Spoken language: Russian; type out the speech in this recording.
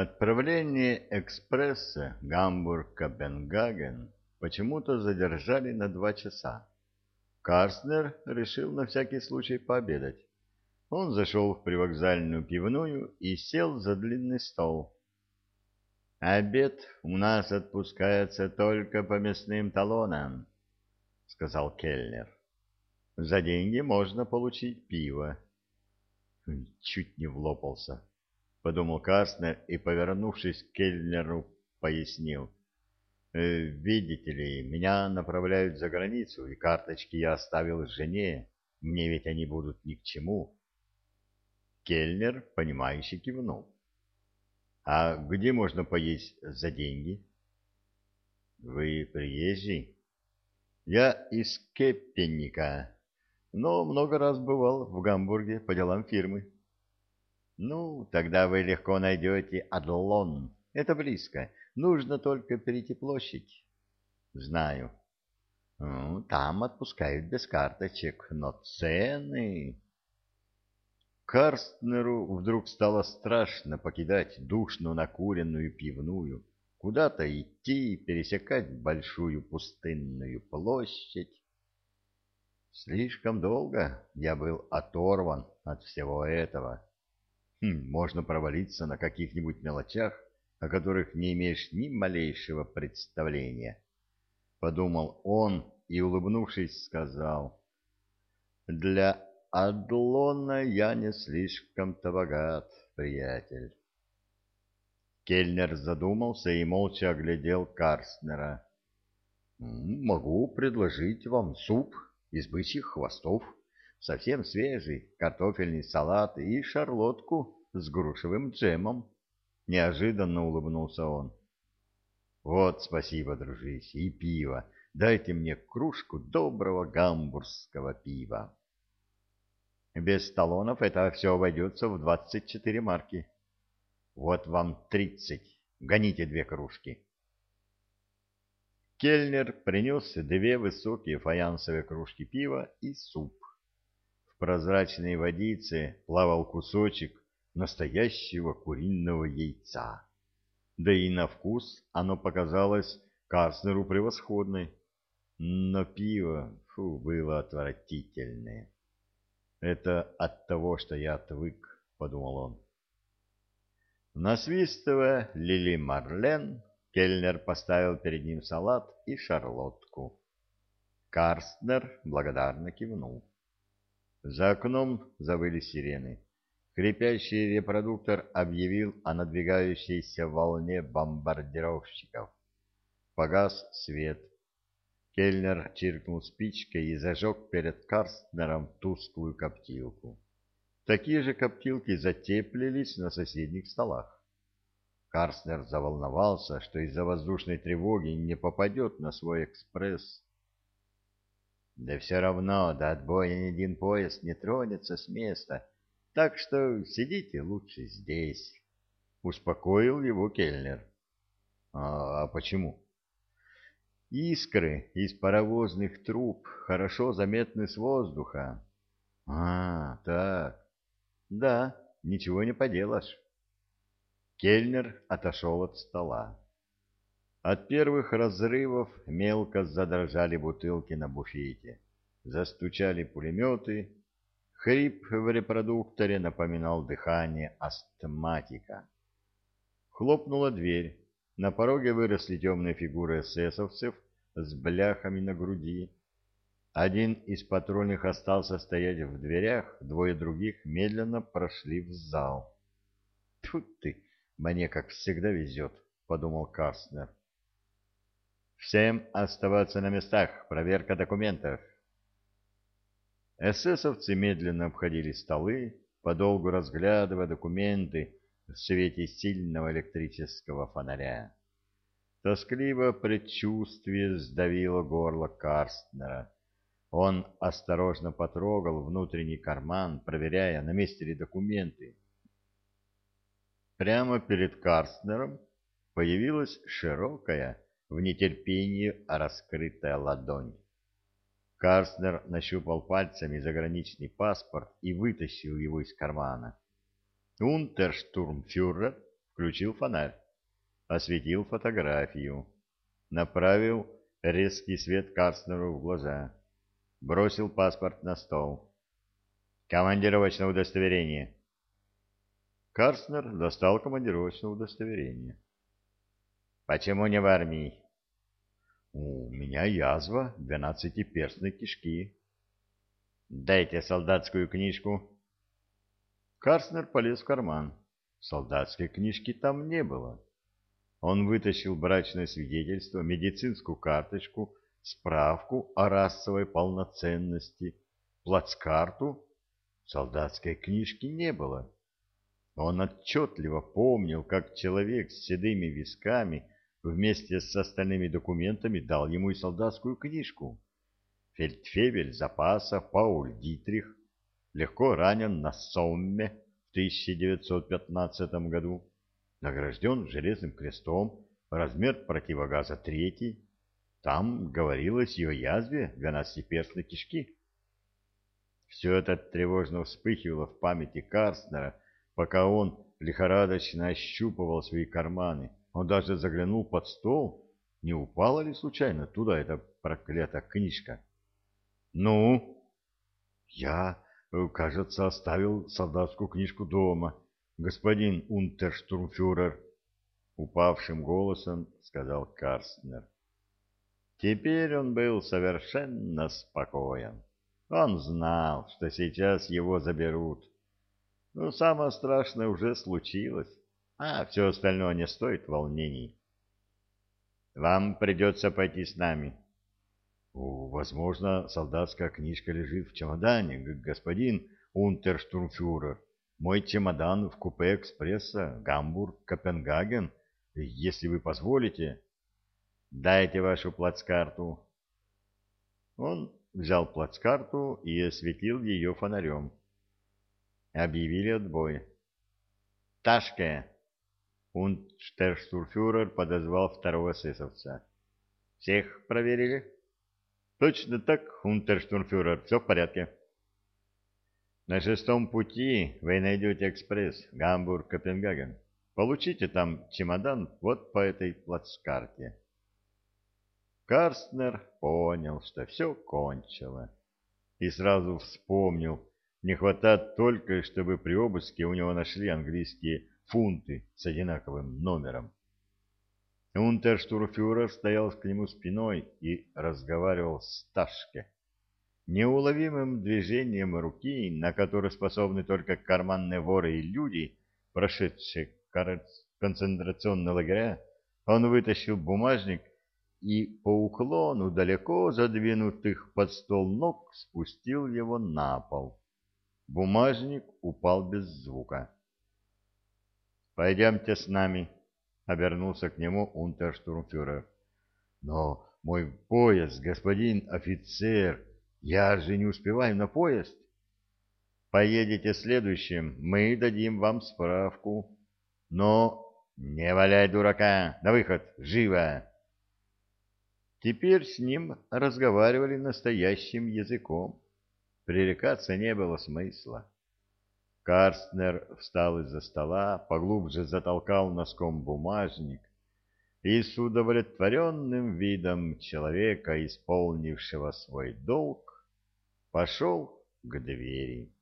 Отправление экспресса Гамбург-Копенгаген почему-то задержали на два часа. Карснер решил на всякий случай пообедать. Он зашел в привокзальную пивную и сел за длинный стол. «Обед у нас отпускается только по мясным талонам», — сказал Кельнер. «За деньги можно получить пиво». Чуть не влопался, — подумал Карснер и, повернувшись к Кельнеру, пояснил. «Э, «Видите ли, меня направляют за границу, и карточки я оставил жене. Мне ведь они будут ни к чему». Кельнер, понимающе кивнул. «А где можно поесть за деньги?» «Вы приезжий?» «Я из Кеппенника, но много раз бывал в Гамбурге по делам фирмы». «Ну, тогда вы легко найдете Адлон. Это близко. Нужно только перейти площадь». «Знаю». Ну, «Там отпускают без карточек, но цены...» Карстнеру вдруг стало страшно покидать душно накуренную пивную, куда-то идти, пересекать большую пустынную площадь. Слишком долго я был оторван от всего этого. Хм, можно провалиться на каких-нибудь мелочах, о которых не имеешь ни малейшего представления. Подумал он и, улыбнувшись, сказал, «Для Адлона я не слишком-то богат, приятель. Кельнер задумался и молча оглядел Карстнера. «Могу предложить вам суп из бычьих хвостов, совсем свежий, картофельный салат и шарлотку с грушевым джемом». Неожиданно улыбнулся он. «Вот спасибо, дружище, и пиво. Дайте мне кружку доброго гамбургского пива». Без талонов это все обойдется в двадцать четыре марки. Вот вам тридцать. Гоните две кружки. Кельнер принес две высокие фаянсовые кружки пива и суп. Прозрачной водице плавал кусочек настоящего куриного яйца. Да и на вкус оно показалось Карснеру превосходной. Но пиво, фу, было отвратительное. Это от того, что я отвык, — подумал он. Насвистывая Лили Марлен, Кельнер поставил перед ним салат и шарлотку. Карстнер благодарно кивнул. За окном завыли сирены. Крепящий репродуктор объявил о надвигающейся волне бомбардировщиков. Погас свет, Кельнер чиркнул спичкой и зажег перед Карстнером тусклую коптилку. Такие же коптилки затеплились на соседних столах. Карстнер заволновался, что из-за воздушной тревоги не попадет на свой экспресс. Да все равно до отбоя ни один поезд не тронется с места, так что сидите лучше здесь, — успокоил его Кельнер. А, а почему? Искры из паровозных труб хорошо заметны с воздуха. А, так. Да, ничего не поделаешь. Кельнер отошел от стола. От первых разрывов мелко задрожали бутылки на буфете. Застучали пулеметы. Хрип в репродукторе напоминал дыхание астматика. Хлопнула дверь. На пороге выросли темные фигуры эсэсовцев с бляхами на груди. Один из патрульных остался стоять в дверях, двое других медленно прошли в зал. «Тут ты, мне, как всегда, везет», — подумал Карснер. «Всем оставаться на местах, проверка документов». Эсэсовцы медленно обходили столы, подолгу разглядывая документы, в свете сильного электрического фонаря. Тоскливо предчувствие сдавило горло Карстнера. Он осторожно потрогал внутренний карман, проверяя, на месте ли документы. Прямо перед Карстнером появилась широкая, в нетерпении раскрытая ладонь. Карстнер нащупал пальцами заграничный паспорт и вытащил его из кармана. Унтерштурмфюрер включил фонарь, осветил фотографию, направил резкий свет Карстнеру в глаза, бросил паспорт на стол. «Командировочное удостоверение». Карстнер достал командировочное удостоверение. «Почему не в армии?» «У меня язва двенадцатиперстной кишки». «Дайте солдатскую книжку». Карстнер полез в карман. Солдатской книжки там не было. Он вытащил брачное свидетельство, медицинскую карточку, справку о расовой полноценности, плацкарту. Солдатской книжки не было. Он отчетливо помнил, как человек с седыми висками вместе с остальными документами дал ему и солдатскую книжку. Фельдфебель запаса Пауль Дитрих легко ранен на Сомме в 1915 году награжден Железным крестом, размер противогаза третий. Там говорилось и о язве двенадцатиперстной кишки. Все это тревожно вспыхивало в памяти Карстнера, пока он лихорадочно ощупывал свои карманы. Он даже заглянул под стол, не упала ли случайно туда эта проклятая книжка. «Ну?» «Я, кажется, оставил солдатскую книжку дома», господин унтерштурмфюрер, — упавшим голосом сказал Карстнер. Теперь он был совершенно спокоен. Он знал, что сейчас его заберут. Но самое страшное уже случилось, а все остальное не стоит волнений. Вам придется пойти с нами. Возможно, солдатская книжка лежит в чемодане, господин унтерштурмфюрер. Мой чемодан в купе экспресса Гамбург-Копенгаген, если вы позволите. Дайте вашу плацкарту. Он взял плацкарту и осветил ее фонарем. Объявили отбой. «Ташке!» Унтерштурфюрер подозвал второго эсэсовца. «Всех проверили?» «Точно так, унтерштурфюрер, все в порядке». На шестом пути вы найдете экспресс Гамбург-Копенгаген. Получите там чемодан вот по этой плацкарте. Карстнер понял, что все кончило. И сразу вспомнил, не хватает только, чтобы при обыске у него нашли английские фунты с одинаковым номером. Унтерштурфюрер стоял к нему спиной и разговаривал с Ташке неуловимым движением руки, на которое способны только карманные воры и люди, прошедшие концентрационные лагеря, он вытащил бумажник и по уклону далеко задвинутых под стол ног спустил его на пол. Бумажник упал без звука. «Пойдемте с нами», — обернулся к нему унтерштурмфюрер. «Но мой пояс, господин офицер», я же не успеваю на поезд. Поедете следующим, мы дадим вам справку. Но не валяй дурака, на выход, живо! Теперь с ним разговаривали настоящим языком. Пререкаться не было смысла. Карстнер встал из-за стола, поглубже затолкал носком бумажник и с удовлетворенным видом человека, исполнившего свой долг, пошел к двери.